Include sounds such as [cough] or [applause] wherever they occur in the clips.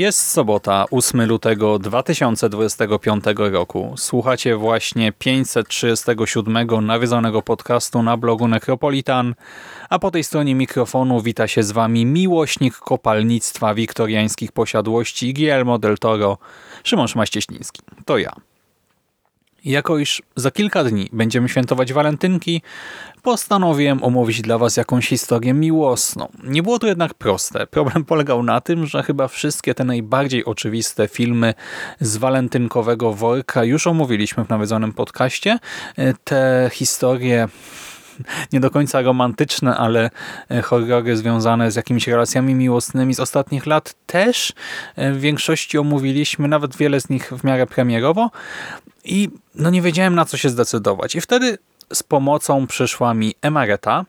Jest sobota, 8 lutego 2025 roku. Słuchacie właśnie 537 nawiedzonego podcastu na blogu Necropolitan, a po tej stronie mikrofonu wita się z Wami miłośnik kopalnictwa wiktoriańskich posiadłości Guillermo del Toro, Szymon Szmaścieśliński. To ja. Jako iż za kilka dni będziemy świętować walentynki, postanowiłem omówić dla Was jakąś historię miłosną. Nie było to jednak proste. Problem polegał na tym, że chyba wszystkie te najbardziej oczywiste filmy z walentynkowego worka już omówiliśmy w nawiedzonym podcaście. Te historie [laughs] nie do końca romantyczne, ale horrory związane z jakimiś relacjami miłosnymi z ostatnich lat też w większości omówiliśmy, nawet wiele z nich w miarę premierowo i no nie wiedziałem na co się zdecydować. I wtedy z pomocą przyszła mi Emareta,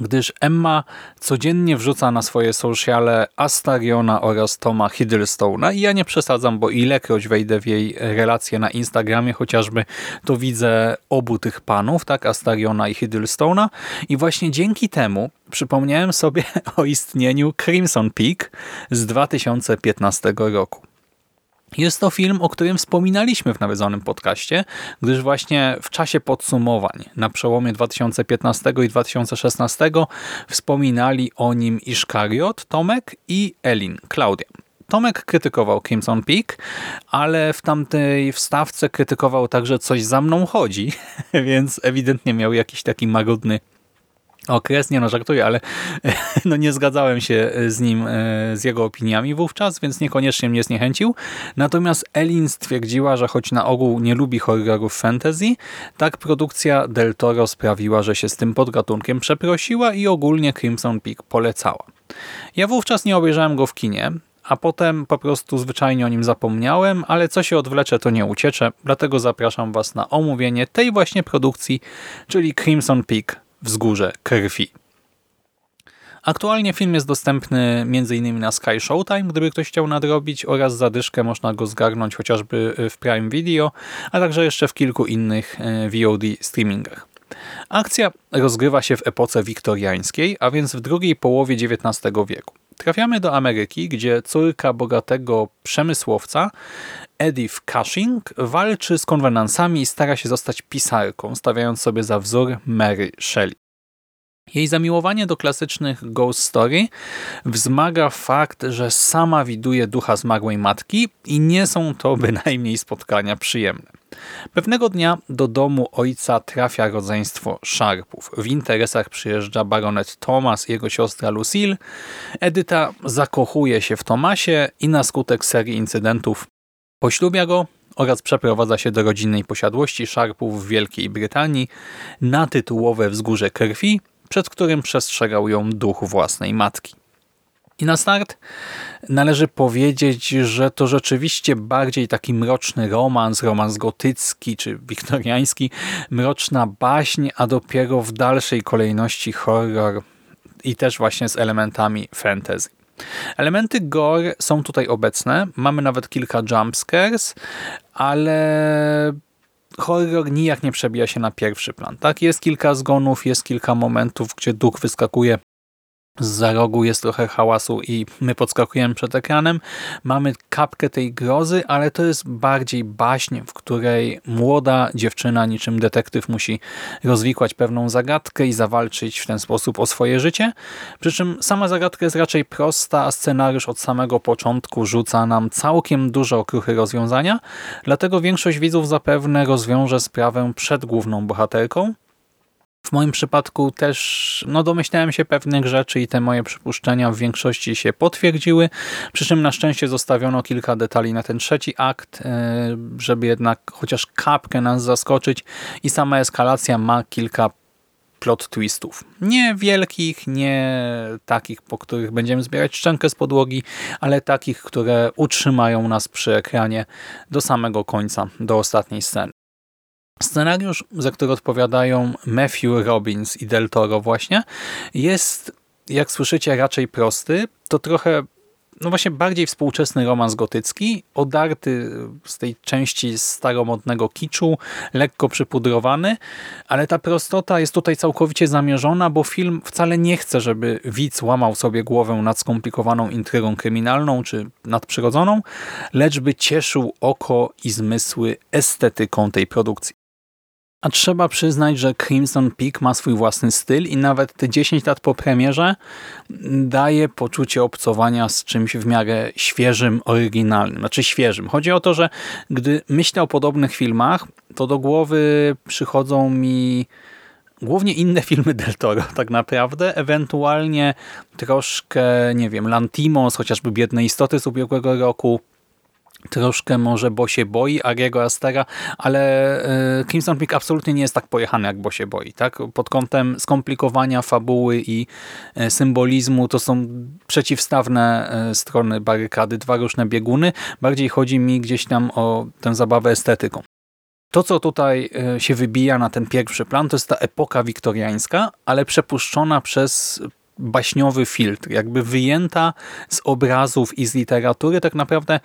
gdyż Emma codziennie wrzuca na swoje sociale Astariona oraz Toma Hiddlestone'a i ja nie przesadzam, bo ilekroć wejdę w jej relacje na Instagramie chociażby, to widzę obu tych panów, tak, Astariona i Hiddlestone'a i właśnie dzięki temu przypomniałem sobie [laughs] o istnieniu Crimson Peak z 2015 roku. Jest to film, o którym wspominaliśmy w nawiedzonym podcaście, gdyż właśnie w czasie podsumowań na przełomie 2015 i 2016 wspominali o nim Iszkariot, Tomek i Elin, Klaudia. Tomek krytykował Crimson Peak, ale w tamtej wstawce krytykował także Coś za mną chodzi, [laughs] więc ewidentnie miał jakiś taki magodny okres, nie no żartuję, ale [laughs] no nie zgadzałem się z nim, z jego opiniami wówczas, więc niekoniecznie mnie zniechęcił. Natomiast Elin stwierdziła, że choć na ogół nie lubi horrorów fantasy, tak produkcja Del Toro sprawiła, że się z tym podgatunkiem przeprosiła i ogólnie Crimson Peak polecała. Ja wówczas nie obejrzałem go w kinie, a potem po prostu zwyczajnie o nim zapomniałem, ale co się odwlecze, to nie uciecze, dlatego zapraszam Was na omówienie tej właśnie produkcji, czyli Crimson Peak Wzgórze Krwi. Aktualnie film jest dostępny m.in. na Sky Showtime, gdyby ktoś chciał nadrobić oraz zadyszkę można go zgarnąć chociażby w Prime Video, a także jeszcze w kilku innych VOD streamingach. Akcja rozgrywa się w epoce wiktoriańskiej, a więc w drugiej połowie XIX wieku. Trafiamy do Ameryki, gdzie córka bogatego przemysłowca Edith Cushing walczy z konwenansami i stara się zostać pisarką, stawiając sobie za wzór Mary Shelley. Jej zamiłowanie do klasycznych ghost story wzmaga fakt, że sama widuje ducha zmarłej matki i nie są to [laughs] bynajmniej spotkania przyjemne. Pewnego dnia do domu ojca trafia rodzeństwo Sharpów. W interesach przyjeżdża baronet Thomas i jego siostra Lucille. Edyta zakochuje się w Tomasie i na skutek serii incydentów poślubia go oraz przeprowadza się do rodzinnej posiadłości Sharpów w Wielkiej Brytanii na tytułowe wzgórze krwi, przed którym przestrzegał ją duch własnej matki. I na start należy powiedzieć, że to rzeczywiście bardziej taki mroczny romans, romans gotycki czy wiktoriański, mroczna baśń, a dopiero w dalszej kolejności horror i też właśnie z elementami fantasy. Elementy gore są tutaj obecne, mamy nawet kilka jumpscares, ale horror nijak nie przebija się na pierwszy plan. Tak, jest kilka zgonów, jest kilka momentów, gdzie duch wyskakuje za rogu jest trochę hałasu i my podskakujemy przed ekranem. Mamy kapkę tej grozy, ale to jest bardziej baśń, w której młoda dziewczyna niczym detektyw musi rozwikłać pewną zagadkę i zawalczyć w ten sposób o swoje życie. Przy czym sama zagadka jest raczej prosta, a scenariusz od samego początku rzuca nam całkiem dużo okruchy rozwiązania, dlatego większość widzów zapewne rozwiąże sprawę przed główną bohaterką, W moim przypadku też no, domyślałem się pewnych rzeczy i te moje przypuszczenia w większości się potwierdziły, przy czym na szczęście zostawiono kilka detali na ten trzeci akt, e, żeby jednak chociaż kapkę nas zaskoczyć i sama eskalacja ma kilka plot twistów. Nie wielkich, nie takich, po których będziemy zbierać szczękę z podłogi, ale takich, które utrzymają nas przy ekranie do samego końca, do ostatniej sceny. Scenariusz, za który odpowiadają Matthew Robbins i Del Toro właśnie, jest, jak słyszycie, raczej prosty. To trochę no właśnie bardziej współczesny romans gotycki, odarty z tej części staromodnego kiczu, lekko przypudrowany, ale ta prostota jest tutaj całkowicie zamierzona, bo film wcale nie chce, żeby widz łamał sobie głowę nad skomplikowaną intrygą kryminalną czy nadprzyrodzoną, lecz by cieszył oko i zmysły estetyką tej produkcji. A trzeba przyznać, że Crimson Peak ma swój własny styl i nawet te 10 lat po premierze daje poczucie obcowania z czymś w miarę świeżym, oryginalnym. Znaczy świeżym. Chodzi o to, że gdy myślę o podobnych filmach, to do głowy przychodzą mi głównie inne [laughs] filmy Del Toro tak naprawdę, ewentualnie troszkę, nie wiem, Lantimos, chociażby Biedne Istoty z ubiegłego roku, troszkę może Bo się boi Ariego Astera, ale e, Crimson Peak absolutnie nie jest tak pojechany jak Bo się boi. Tak? Pod kątem skomplikowania fabuły i e, symbolizmu to są przeciwstawne e, strony barykady, dwa różne bieguny. Bardziej chodzi mi gdzieś tam o tę zabawę estetyką. To, co tutaj się wybija na ten pierwszy plan, to jest ta epoka wiktoriańska, ale przepuszczona przez baśniowy filtr, jakby wyjęta z obrazów i z literatury, tak naprawdę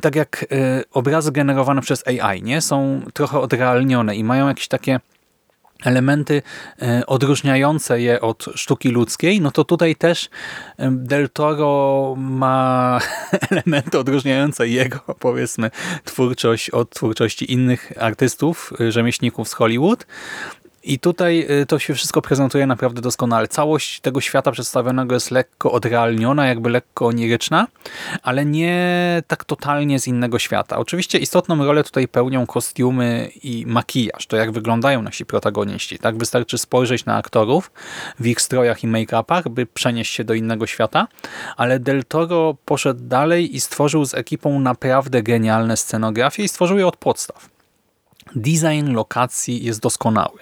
tak jak y, obrazy generowane przez AI, nie? Są trochę odrealnione i mają jakieś takie elementy y, odróżniające je od sztuki ludzkiej, no to tutaj też y, Del Toro ma [laughs] elementy odróżniające jego, powiedzmy, twórczość od twórczości innych artystów, rzemieślników z Hollywood. I tutaj y, to się wszystko prezentuje naprawdę doskonale. Całość tego świata przedstawionego jest lekko odrealniona, jakby lekko oniryczna, ale nie tak totalnie z innego świata. Oczywiście istotną rolę tutaj pełnią kostiumy i makijaż, to jak wyglądają nasi protagoniści. Tak wystarczy spojrzeć na aktorów w ich strojach i make-upach, by przenieść się do innego świata, ale Del Toro poszedł dalej i stworzył z ekipą naprawdę genialne scenografie i stworzył je od podstaw. Design lokacji jest doskonały.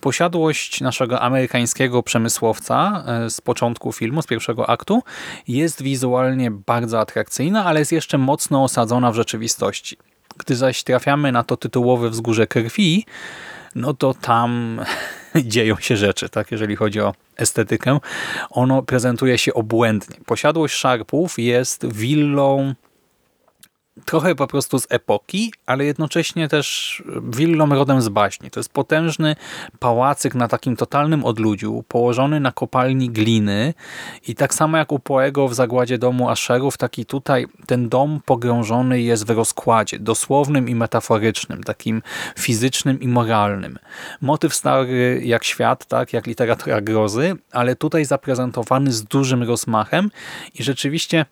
Posiadłość naszego amerykańskiego przemysłowca e, z początku filmu, z pierwszego aktu, jest wizualnie bardzo atrakcyjna, ale jest jeszcze mocno osadzona w rzeczywistości. Gdy zaś trafiamy na to tytułowe wzgórze krwi, no to tam [laughs] dzieją się rzeczy, tak, jeżeli chodzi o estetykę. Ono prezentuje się obłędnie. Posiadłość szarpów jest willą trochę po prostu z epoki, ale jednocześnie też willą rodem z baśni. To jest potężny pałacyk na takim totalnym odludziu, położony na kopalni gliny i tak samo jak u Poego w zagładzie domu Asherów, taki tutaj ten dom pogrążony jest w rozkładzie, dosłownym i metaforycznym, takim fizycznym i moralnym. Motyw stary jak świat, tak, jak literatura grozy, ale tutaj zaprezentowany z dużym rozmachem i rzeczywiście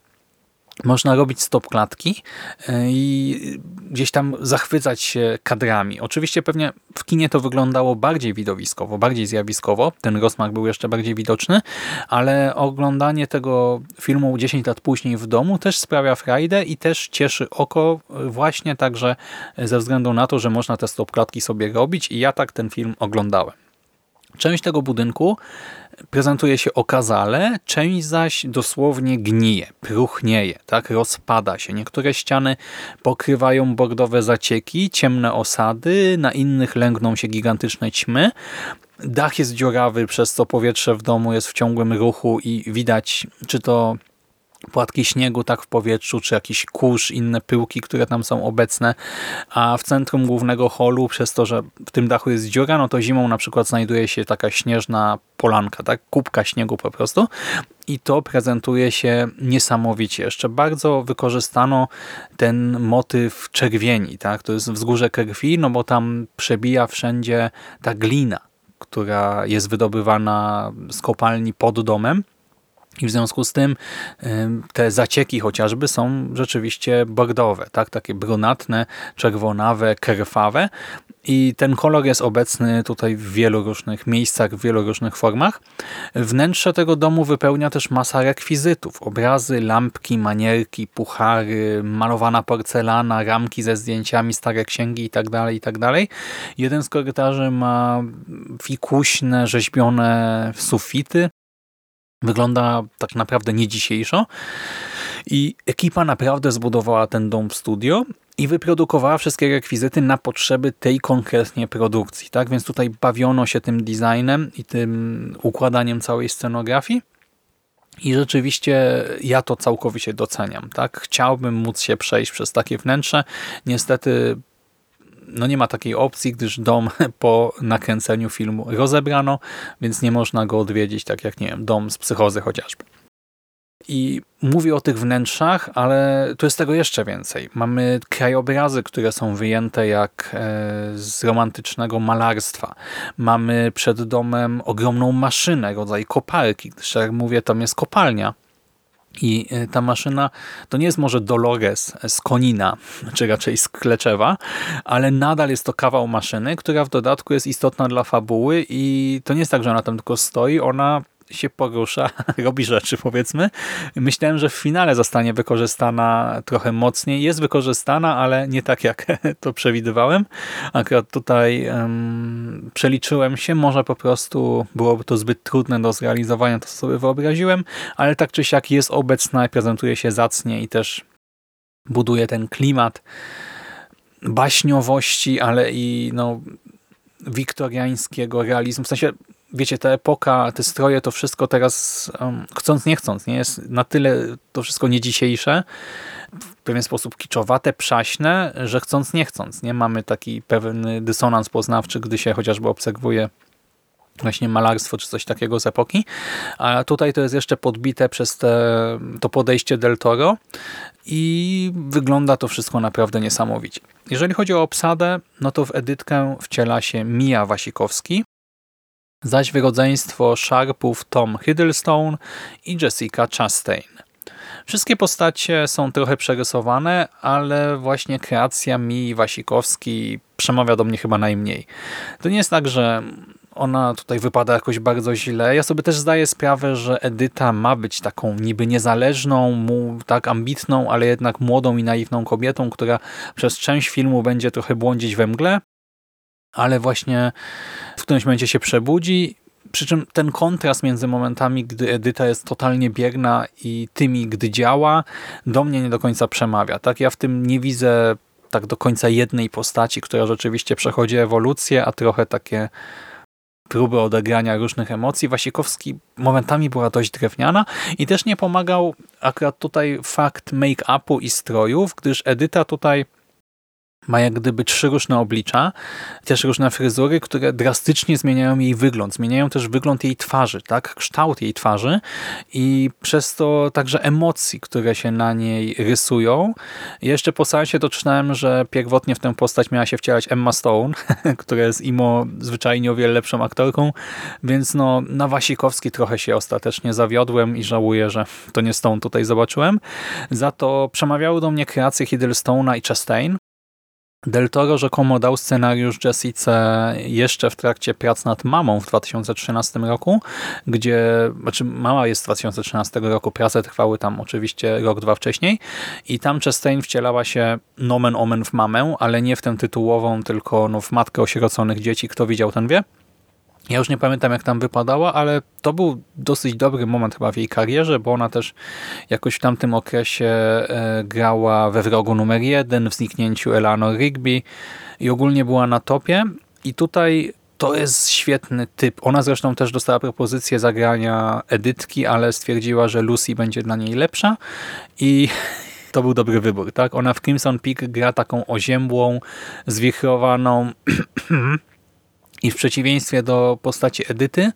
można robić stop klatki e, i gdzieś tam zachwycać się kadrami. Oczywiście pewnie w kinie to wyglądało bardziej widowiskowo, bardziej zjawiskowo, ten rozmach był jeszcze bardziej widoczny, ale oglądanie tego filmu 10 lat później w domu też sprawia frajdę i też cieszy oko właśnie także ze względu na to, że można te stop klatki sobie robić i ja tak ten film oglądałem. Część tego budynku prezentuje się okazale, część zaś dosłownie gnije, próchnieje, tak, rozpada się. Niektóre ściany pokrywają bordowe zacieki, ciemne osady, na innych lęgną się gigantyczne ćmy. Dach jest dziurawy, przez co powietrze w domu jest w ciągłym ruchu i widać, czy to płatki śniegu tak w powietrzu, czy jakiś kurz, inne pyłki, które tam są obecne, a w centrum głównego holu, przez to, że w tym dachu jest dziura, no to zimą na przykład znajduje się taka śnieżna polanka, tak, kubka śniegu po prostu. I to prezentuje się niesamowicie. Jeszcze bardzo wykorzystano ten motyw czerwieni, tak, to jest wzgórze krwi, no bo tam przebija wszędzie ta glina, która jest wydobywana z kopalni pod domem, i w związku z tym te zacieki chociażby są rzeczywiście bordowe, tak? takie brunatne, czerwonawe, krwawe. i ten kolor jest obecny tutaj w wielu różnych miejscach, w wielu różnych formach. Wnętrze tego domu wypełnia też masa rekwizytów. Obrazy, lampki, manierki, puchary, malowana porcelana, ramki ze zdjęciami, stare księgi itd. Tak itd. Tak Jeden z korytarzy ma fikuśne, rzeźbione sufity. Wygląda tak naprawdę nie dzisiejszo. I ekipa naprawdę zbudowała ten dom studio i wyprodukowała wszystkie rekwizyty na potrzeby tej konkretnie produkcji. Tak? Więc tutaj bawiono się tym designem i tym układaniem całej scenografii. I rzeczywiście ja to całkowicie doceniam. Tak? Chciałbym móc się przejść przez takie wnętrze. Niestety no nie ma takiej opcji, gdyż dom [laughs] po nakręceniu filmu rozebrano, więc nie można go odwiedzić, tak jak nie wiem, dom z psychozy chociażby. I mówię o tych wnętrzach, ale tu jest tego jeszcze więcej. Mamy krajobrazy, które są wyjęte jak e, z romantycznego malarstwa. Mamy przed domem ogromną maszynę, rodzaj koparki, gdyż jak mówię, tam jest kopalnia. I e, ta maszyna to nie jest może Dolores z Konina, czy raczej z Kleczewa, ale nadal jest to kawał maszyny, która w dodatku jest istotna dla fabuły i to nie jest tak, że ona tam tylko stoi, ona się porusza, [laughs] robi rzeczy powiedzmy. Myślałem, że w finale zostanie wykorzystana trochę mocniej. Jest wykorzystana, ale nie tak jak [laughs] to przewidywałem. Akurat tutaj um, przeliczyłem się, może po prostu byłoby to zbyt trudne do zrealizowania, to sobie wyobraziłem, ale tak czy siak jest obecna, prezentuje się zacnie i też buduje ten klimat baśniowości, ale i no, wiktoriańskiego realizmu. W sensie wiecie, ta epoka, te stroje, to wszystko teraz um, chcąc, nie chcąc, nie? Jest na tyle to wszystko nie dzisiejsze, w pewien sposób kiczowate, przaśne, że chcąc, nie chcąc, nie? Mamy taki pewien dysonans poznawczy, gdy się chociażby obserwuje właśnie malarstwo czy coś takiego z epoki, a tutaj to jest jeszcze podbite przez te, to podejście Del Toro i wygląda to wszystko naprawdę niesamowicie. Jeżeli chodzi o obsadę, no to w Edytkę wciela się Mija Wasikowski, zaś wyrodzeństwo Sharpów Tom Hiddlestone i Jessica Chastain. Wszystkie postacie są trochę przerysowane, ale właśnie kreacja Mii Wasikowski przemawia do mnie chyba najmniej. To nie jest tak, że ona tutaj wypada jakoś bardzo źle. Ja sobie też zdaję sprawę, że Edyta ma być taką niby niezależną, tak ambitną, ale jednak młodą i naiwną kobietą, która przez część filmu będzie trochę błądzić we mgle, ale właśnie w którymś momencie się przebudzi. Przy czym ten kontrast między momentami, gdy Edyta jest totalnie bierna i tymi, gdy działa, do mnie nie do końca przemawia. Tak, Ja w tym nie widzę tak do końca jednej postaci, która rzeczywiście przechodzi ewolucję, a trochę takie próby odegrania różnych emocji. Wasikowski momentami była dość drewniana i też nie pomagał akurat tutaj fakt make-upu i strojów, gdyż Edyta tutaj ma jak gdyby trzy różne oblicza, też różne fryzury, które drastycznie zmieniają jej wygląd. Zmieniają też wygląd jej twarzy, tak? kształt jej twarzy i przez to także emocji, które się na niej rysują. Jeszcze po seansie doczytałem, że pierwotnie w tę postać miała się wcielać Emma Stone, [laughs] która jest imo zwyczajnie o wiele lepszą aktorką, więc no na Wasikowski trochę się ostatecznie zawiodłem i żałuję, że to nie Stone tutaj zobaczyłem. Za to przemawiały do mnie kreacje Hiddlestone'a i Chastain, Del Toro rzekomo dał scenariusz Jessice jeszcze w trakcie prac nad Mamą w 2013 roku, gdzie, znaczy Mama jest z 2013 roku, prace trwały tam oczywiście rok, dwa wcześniej i tam Chastain wcielała się nomen omen w mamę, ale nie w tę tytułową, tylko no, w matkę osieroconych dzieci. Kto widział, ten wie. Ja już nie pamiętam jak tam wypadała, ale to był dosyć dobry moment chyba w jej karierze, bo ona też jakoś w tamtym okresie e, grała we Wrogu numer jeden, w Zniknięciu Eleanor Rigby i ogólnie była na topie. I tutaj to jest świetny typ. Ona zresztą też dostała propozycję zagrania Edytki, ale stwierdziła, że Lucy będzie dla niej lepsza i [laughs] to był dobry wybór. tak? Ona w Crimson Peak gra taką oziębłą, zwichrowaną [clears throat] i w przeciwieństwie do postaci Edyty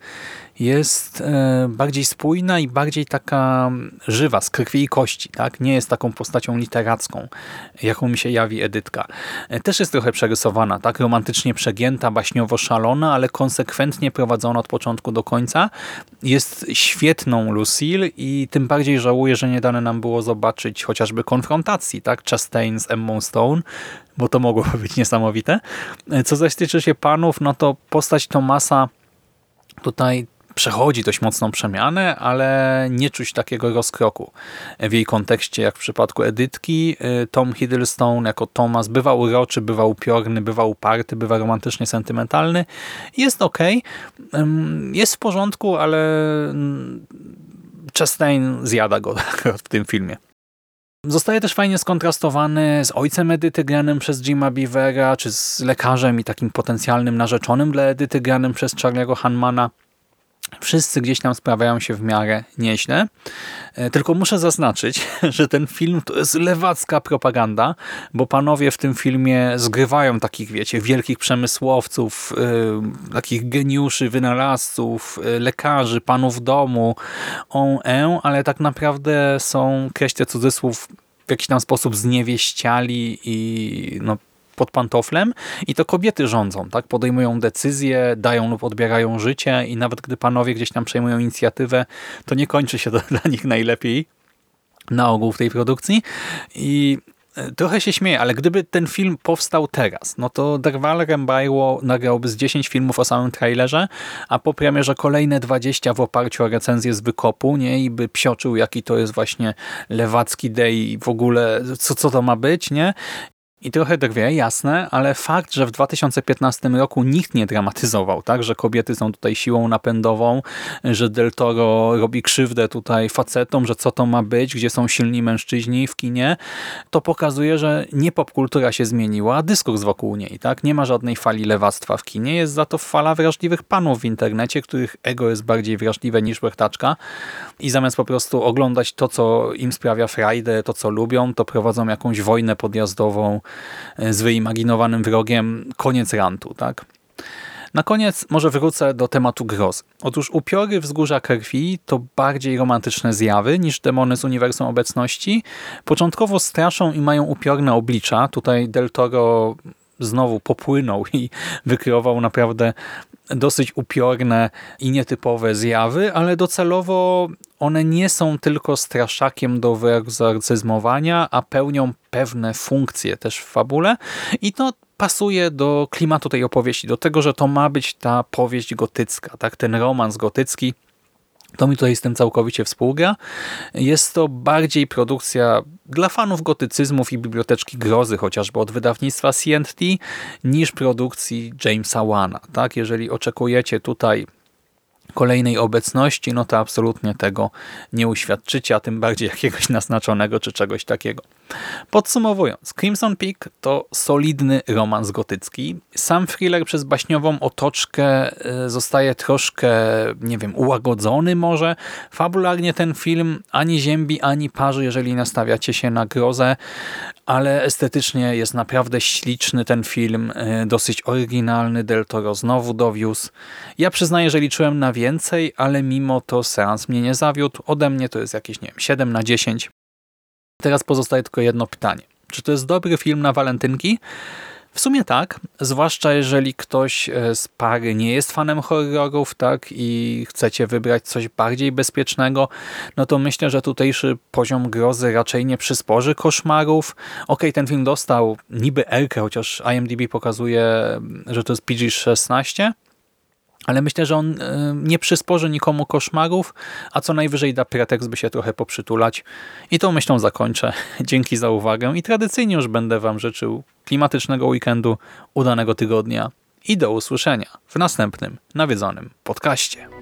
jest e, bardziej spójna i bardziej taka żywa, z krwi i kości. Tak? Nie jest taką postacią literacką, jaką mi się jawi Edytka. E, też jest trochę przerysowana, tak romantycznie przegięta, baśniowo szalona, ale konsekwentnie prowadzona od początku do końca. Jest świetną Lucille i tym bardziej żałuję, że nie dane nam było zobaczyć chociażby konfrontacji tak? Chastain z Emma Stone, bo to mogłoby być niesamowite. Co zaś tyczy się panów, no to postać Tomasa tutaj przechodzi dość mocną przemianę, ale nie czuć takiego rozkroku w jej kontekście, jak w przypadku Edytki. Tom Hiddleston jako Thomas bywa uroczy, bywa upiorny, bywa uparty, bywa romantycznie sentymentalny. Jest ok, jest w porządku, ale Chastain zjada go [laughs] w tym filmie. Zostaje też fajnie skontrastowany z ojcem Edyty granym przez Jima Beavera, czy z lekarzem i takim potencjalnym narzeczonym dla Edyty granym przez Charlie'ego Hanmana. Wszyscy gdzieś tam sprawiają się w miarę nieźle. E, tylko muszę zaznaczyć, [laughs] że ten film to jest lewacka propaganda, bo panowie w tym filmie zgrywają takich, wiecie, wielkich przemysłowców, yy, takich geniuszy, wynalazców, yy, lekarzy, panów domu, on, en, ale tak naprawdę są, kreślę cudzysłów, w jakiś tam sposób zniewieściali i no, pod pantoflem i to kobiety rządzą, tak? Podejmują decyzje, dają lub odbierają życie i nawet gdy panowie gdzieś tam przejmują inicjatywę, to nie kończy się [laughs] to dla nich najlepiej na ogół w tej produkcji i e, Trochę się śmieję, ale gdyby ten film powstał teraz, no to Derwal Rembajło nagrałby z 10 filmów o samym trailerze, a po premierze kolejne 20 w oparciu o recenzję z wykopu, nie? I by psioczył, jaki to jest właśnie lewacki day i w ogóle co, co to ma być, nie? I trochę drwie, jasne, ale fakt, że w 2015 roku nikt nie dramatyzował, tak, że kobiety są tutaj siłą napędową, że Del Toro robi krzywdę tutaj facetom, że co to ma być, gdzie są silni mężczyźni w kinie, to pokazuje, że nie popkultura się zmieniła, a dyskurs wokół niej. tak, Nie ma żadnej fali lewactwa w kinie, jest za to fala wrażliwych panów w internecie, których ego jest bardziej wrażliwe niż łechtaczka i zamiast po prostu oglądać to, co im sprawia frajdę, to, co lubią, to prowadzą jakąś wojnę podjazdową z wyimaginowanym wrogiem, koniec rantu. Tak? Na koniec może wrócę do tematu grozy. Otóż upiory wzgórza krwi to bardziej romantyczne zjawy niż demony z uniwersum obecności. Początkowo straszą i mają upiorne oblicza. Tutaj Del Toro znowu popłynął i wykreował naprawdę dosyć upiorne i nietypowe zjawy, ale docelowo one nie są tylko straszakiem do wyegzorcyzmowania, a pełnią pewne funkcje też w fabule i to pasuje do klimatu tej opowieści, do tego, że to ma być ta powieść gotycka, tak? ten romans gotycki, to mi tutaj z tym całkowicie współgra. Jest to bardziej produkcja dla fanów gotycyzmów i biblioteczki grozy, chociażby od wydawnictwa CNT, niż produkcji Jamesa Wana. Tak? Jeżeli oczekujecie tutaj kolejnej obecności, no to absolutnie tego nie uświadczycie, a tym bardziej jakiegoś naznaczonego czy czegoś takiego. Podsumowując, Crimson Peak to solidny romans gotycki. Sam thriller przez baśniową otoczkę e, zostaje troszkę, nie wiem, ułagodzony może. Fabularnie ten film ani ziębi, ani parzy, jeżeli nastawiacie się na grozę, ale estetycznie jest naprawdę śliczny ten film, e, dosyć oryginalny, Del Toro znowu dowiózł. Ja przyznaję, że liczyłem na więcej, ale mimo to seans mnie nie zawiódł. Ode mnie to jest jakieś, nie wiem, 7 na 10. Teraz pozostaje tylko jedno pytanie. Czy to jest dobry film na walentynki? W sumie tak, zwłaszcza jeżeli ktoś e, z pary nie jest fanem horrorów tak i chcecie wybrać coś bardziej bezpiecznego, no to myślę, że tutejszy poziom grozy raczej nie przysporzy koszmarów. Ok, ten film dostał niby R, chociaż IMDb pokazuje, że to jest PG-16, ale myślę, że on e, nie przysporzy nikomu koszmarów, a co najwyżej da pretekst, by się trochę poprzytulać. I tą myślą zakończę. [laughs] Dzięki za uwagę i tradycyjnie już będę Wam życzył klimatycznego weekendu, udanego tygodnia i do usłyszenia w następnym nawiedzonym podcaście.